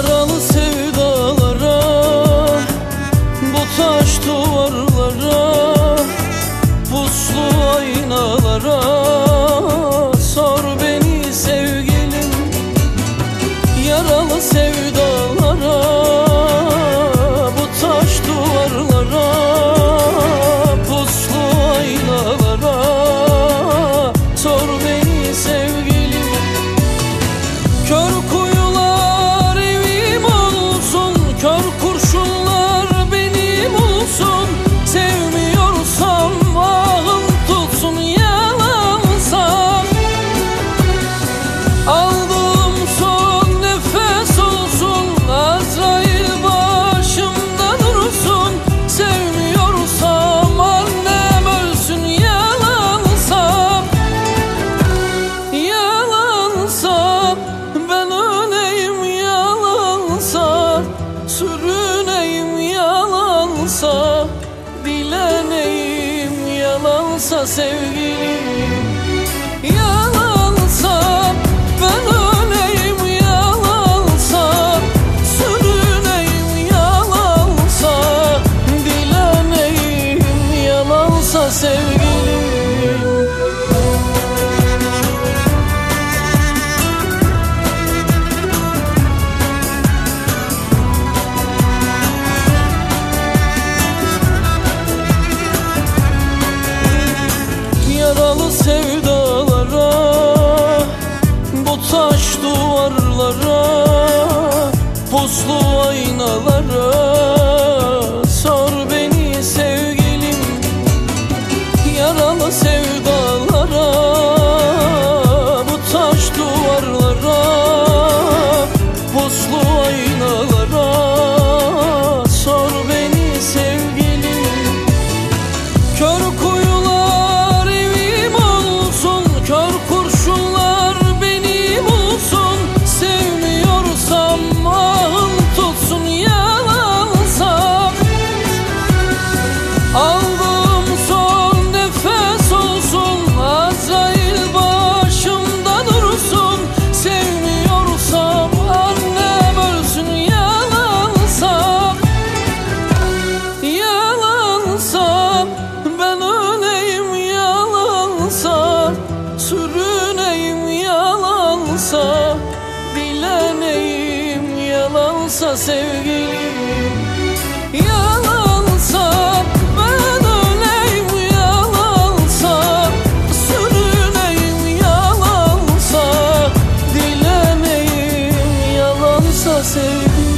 yaralı sevdalara Bu taş duvarlara Puslu aynalara Sor beni sevgilim. Yaralı sevdalara olsa sevgilim. yalansa sevgilim Yalansa ben öleyim yalansa Sürüneyim yalansa Dilemeyim yalansa sevgilim.